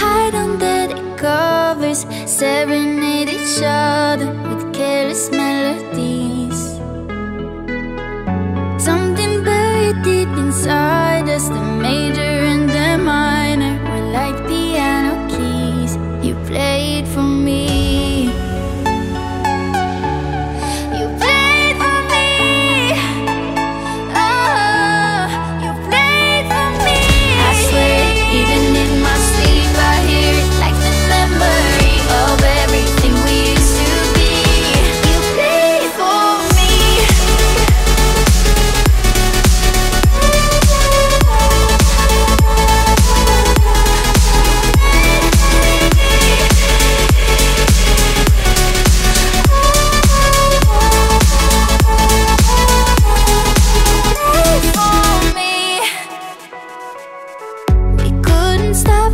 hide under the covers, serenade each other with careless melodies. stop